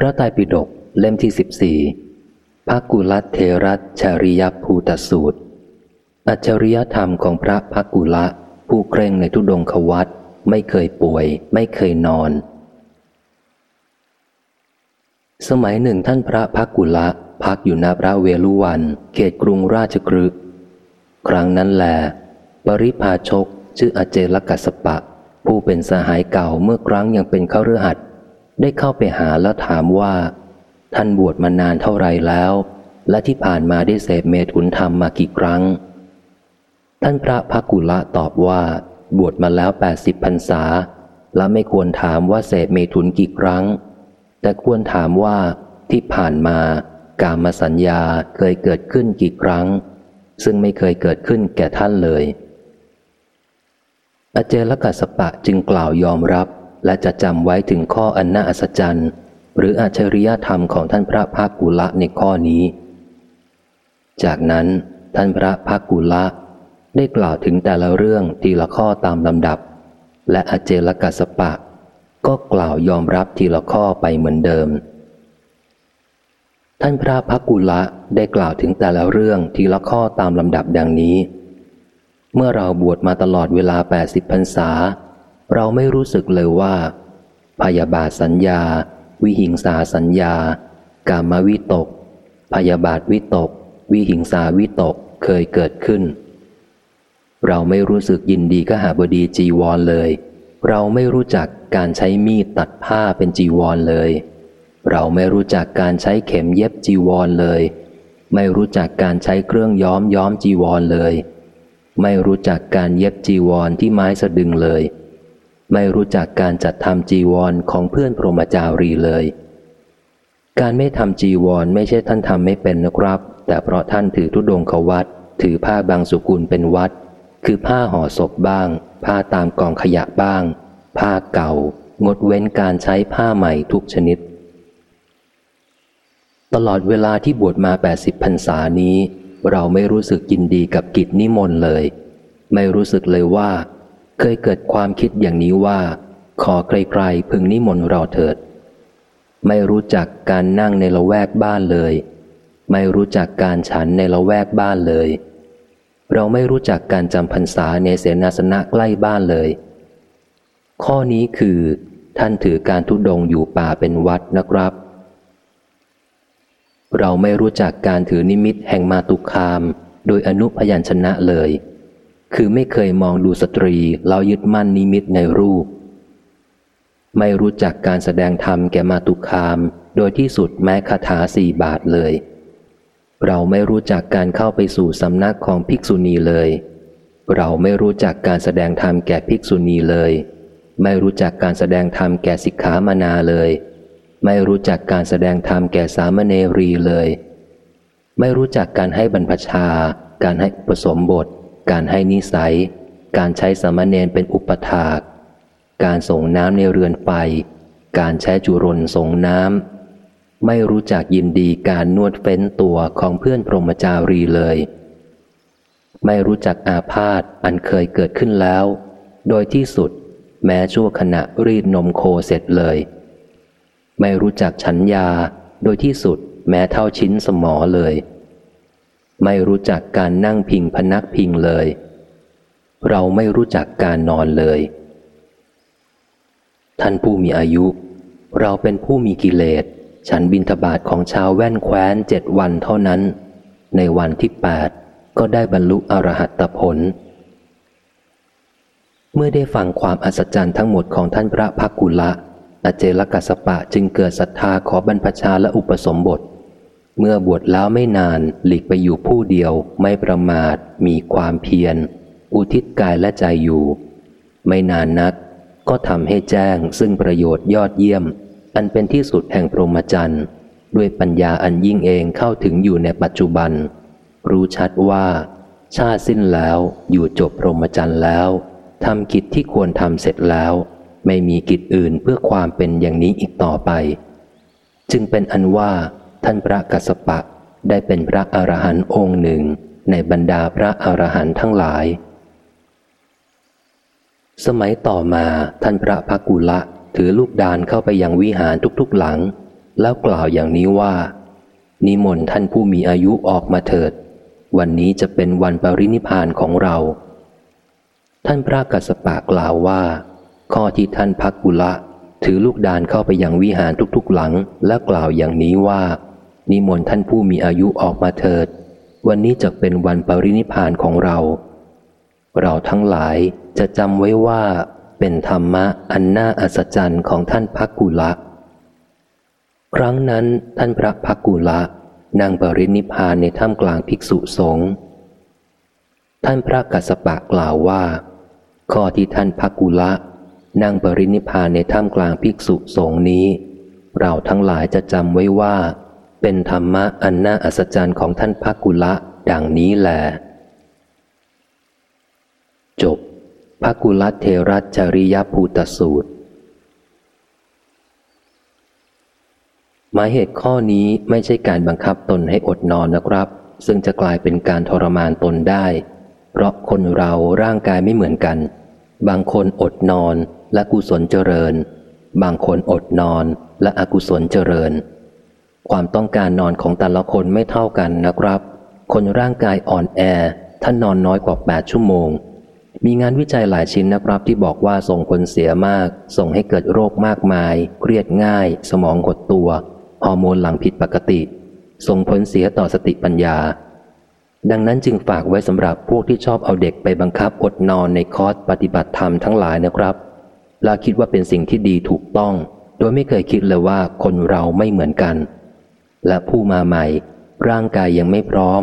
พระไตรปิฎกเล่มที่สิบสี่ภากุลเทรัตชริยภูตสูตร อัจฉริยธรรมของพระภากุละผู้เคร่งในทุดงควัตไม่เคยป่วย ไม่เคยนอน สมัยหนึ่งท่านพระภากุละพักอยู่ณพระเวลุวัน เขตกรุงราชกฤห์ครั้งนั้นแหลปริพาชกชื่ออเจลกัสปะ ผู้เป็นสหายเก่าเมื่อครั้งยังเป็นข้ารือหัด ได้เข้าไปหาแล้วถามว่า ท่านบวชมานานเท่าไรแล้ว และที่ผ่านมาได้เสพเมถุนธรรมมากี่ครั้ง ท่านพระพักุละตอบว่า บวชมาแล้วแปดสิบพรรษา และไม่ควรถามว่าเสพเมถุนกี่ครั้ง แต่ควรถามว่าที่ผ่านมา กามสัญญาเคยเกิดขึ้นกี่ครั้ง ซึ่งไม่เคยเกิดขึ้นแก่ท่านเลยอเจลกัสปะจึงกล่าวยอมรับ และจะจำไว้ถึงข้ออันน่าอัศจรรย์ หรืออัจฉริยธรรมของท่านพระภากุละในข้อนี้ จากนั้นท่านพระภากุละได้กล่าวถึงแต่ละเรื่องทีละข้อตามลำดับ และอเจลกัสปะ ก็กล่าวยอมรับทีละข้อไปเหมือนเดิม ท่านพระพักุละได้กล่าวถึงแต่ละเรื่องทีละข้อตามลำดับดังนี้ เมื่อเราบวชมาตลอดเวลา 80พรรษา เราไม่รู้สึกเลยว่า พยาบาทสัญญา วิหิงสาสัญญา กามวิตก พยาบาทวิตก วิหิงสาวิตกเคยเกิดขึ้น เราไม่รู้สึกยินดีก็หาบดีจีวรเลย เราไม่รู้จักการใช้มีดตัดผ้าเป็นจีวรเลย เราไม่รู้จักการใช้เข็มเย็บจีวรเลย ไม่รู้จักการใช้เครื่องย้อมย้อมจีวรเลย ไม่รู้จักการเย็บจีวรที่ไม้สะดึงเลย ไม่รู้จักการจัดทำจีวรของเพื่อนพรหมจารีเลย การไม่ทำจีวรไม่ใช่ท่านทำไม่เป็นนะครับ แต่เพราะท่านถือทุดงขวัตถือผ้าบางสุกุลเป็นวัด คือผ้าห่อศพบ้าง ผ้าตามกองขยะบ้าง ผ้าเก่า งดเว้นการใช้ผ้าใหม่ทุกชนิด ตลอดเวลาที่บวชมา 80พรรษานี้ เราไม่รู้สึกยินดีกับกิจนิมนต์เลย ไม่รู้สึกเลยว่า เคยเกิดความคิดอย่างนี้ว่า ขอใครๆพึงนิมนต์เราเถิด ไม่รู้จักการนั่งในละแวกบ้านเลย ไม่รู้จักการฉันในละแวกบ้านเลย เราไม่รู้จักการจำพรรษาในเสนาสนะใกล้บ้านเลย ข้อนี้คือ ท่านถือการทุดงอยู่ป่าเป็นวัดนะครับ เราไม่รู้จักการถือนิมิตแห่งมาตุคาม โดยอนุพยัญชนะเลย คือไม่เคยมองดูสตรีเรายึดมั่นนิมิตในรูป ไม่รู้จักการแสดงธรรมแก่มาตุคาม โดยที่สุดแม้คาถาสี่บาทเลย เราไม่รู้จักการเข้าไปสู่สำนักของภิกษุณีเลย เราไม่รู้จักการแสดงธรรมแก่ภิกษุณีเลย ไม่รู้จักการแสดงธรรมแก่สิกขามานาเลย ไม่รู้จักการแสดงธรรมแก่สามเณรีเลย ไม่รู้จักการให้บรรพชา การให้ผสมบท การให้นิสัย การใช้สมณเณรเป็นอุปถาก การส่งน้ำในเรือนไฟ การใช้จุรนส่งน้ำ ไม่รู้จักยินดีการนวดเฟ้นตัวของเพื่อนพรหมจารีเลย ไม่รู้จักอาพาธอันเคยเกิดขึ้นแล้ว โดยที่สุดแม้ชั่วขณะรีดนมโคเสร็จเลย ไม่รู้จักฉันยา โดยที่สุดแม้เท่าชิ้นสมอเลย ไม่รู้จักการนั่งพิงพนักพิงเลย เราไม่รู้จักการนอนเลย ท่านผู้มีอายุ เราเป็นผู้มีกิเลส ฉันบินทบาทของชาวแว่นแคว้นเจ็ดวันเท่านั้น ในวันที่แปดก็ได้บรรลุอรหัตผล เมื่อได้ฟังความอัศจรรย์ทั้งหมดของท่านพระพักกุละ อเจลกัสปะจึงเกิดศรัทธาขอบรรพชาและอุปสมบท เมื่อบวชแล้วไม่นานหลีกไปอยู่ผู้เดียว ไม่ประมาท มีความเพียร อุทิศกายและใจอยู่ ไม่นานนัก ก็ทำให้แจ้งซึ่งประโยชน์ยอดเยี่ยม อันเป็นที่สุดแห่งพรหมจรรย์ด้วยปัญญาอันยิ่งเองเข้าถึงอยู่ในปัจจุบัน รู้ชัดว่า ชาติสิ้นแล้วอยู่จบพรหมจรรย์แล้วทำกิจที่ควรทำเสร็จแล้ว ไม่มีกิจอื่นเพื่อความเป็นอย่างนี้อีกต่อไป จึงเป็นอันว่า ท่านพระกัสปะได้เป็นพระอรหันต์องค์หนึ่งในบรรดาพระอรหันต์ทั้งหลาย สมัยต่อมาท่านพระพักุละถือลูกดานเข้าไปยังวิหารทุกๆหลัง แล้วกล่าวอย่างนี้ว่า นิมนต์ท่านผู้มีอายุออกมาเถิด วันนี้จะเป็นวันปรินิพานของเรา ท่านพระกัสสปะกล่าวว่า ข้อที่ท่านพักกุละถือลูกดานเข้าไปยังวิหารทุกๆหลัง และกล่าวอย่างนี้ว่า นิมนต์ท่านผู้มีอายุออกมาเถิด วันนี้จะเป็นวันปรินิพานของเรา เราทั้งหลายจะจำไว้ว่าเป็นธรรมะอันน่าอัศจรรย์ของท่านพักกุละ ครั้งนั้นท่านพระพักกุละนั่งปรินิพานในถ้ำกลางภิกษุสงฆ์ท่านพระกัสสปะกล่าวว่า ข้อที่ท่านพักกุละ นั่งปรินิพานในถ้ำกลางภิกษุสงฆ์นี้ เราทั้งหลายจะจำไว้ว่า เป็นธรรมะอันน่าอัศจรรย์ของท่านพักกุละดังนี้แหละจบพระกุลเทรัจริยภูตสูตร หมายเหตุข้อนี้ไม่ใช่การบังคับตนให้อดนอนนะครับ ซึ่งจะกลายเป็นการทรมานตนได้ เพราะคนเราร่างกายไม่เหมือนกัน บางคนอดนอนและกุศลเจริญ บางคนอดนอนและอกุศลเจริญ ความต้องการนอนของแต่ละคนไม่เท่ากันนะครับ คนร่างกายอ่อนแอท่านนอนน้อยกว่า 8 ชั่วโมง มีงานวิจัยหลายชิ้นนะครับที่บอกว่าส่งผลเสียมาก ส่งให้เกิดโรคมากมาย เครียดง่าย สมองหดตัว ฮอร์โมนหลังผิดปกติ ส่งผลเสียต่อสติปัญญา ดังนั้นจึงฝากไว้สำหรับพวกที่ชอบเอาเด็กไปบังคับอดนอนในคอร์สปฏิบัติธรรมทั้งหลายนะครับและคิดว่าเป็นสิ่งที่ดีถูกต้อง โดยไม่เคยคิดเลยว่าคนเราไม่เหมือนกัน และผู้มาใหม่ ร่างกายยังไม่พร้อม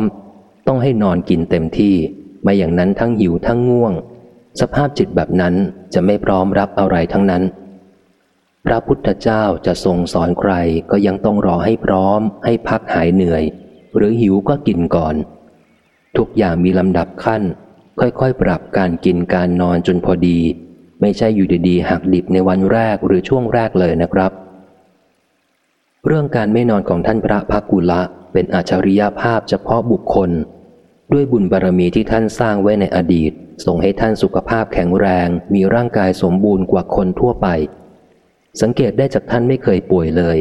ต้องให้นอนกินเต็มที่ ไม่อย่างนั้นทั้งหิวทั้งง่วง สภาพจิตแบบนั้นจะไม่พร้อมรับอะไรทั้งนั้น พระพุทธเจ้าจะทรงสอนใครก็ยังต้องรอให้พร้อม ให้พักหายเหนื่อย หรือหิวก็กินก่อน ทุกอย่างมีลำดับขั้น ค่อยๆ ปรับการกินการนอนจนพอดี ไม่ใช่อยู่ดีๆหักดิบในวันแรกหรือช่วงแรกเลยนะครับ เรื่องการไม่นอนของท่านพระพักกุละเป็นอัจฉริยภาพเฉพาะบุคคล ด้วยบุญบารรมีที่ท่านสร้างไว้ในอดีต ส่งให้ท่านสุขภาพแข็งแรง มีร่างกายสมบูรณ์กว่าคนทั่วไป สังเกตได้จากท่านไม่เคยป่วยเลย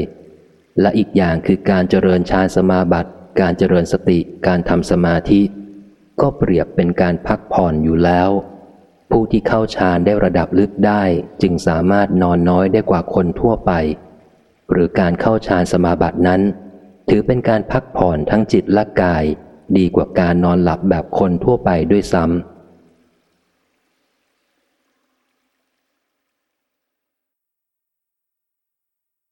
และอีกอย่างคือการเจริญฌานสมาบัติ การเจริญสติการทำสมาธิ ก็เปรียบเป็นการพักผ่อนอยู่แล้ว ผู้ที่เข้าฌานได้ระดับลึกได้ จึงสามารถนอนน้อยได้กว่าคนทั่วไป หรือการเข้าฌานสมาบัตินั้น ถือเป็นการพักผ่อนทั้งจิตและกาย ดีกว่าการนอนหลับแบบคนทั่วไปด้วยซ้ำ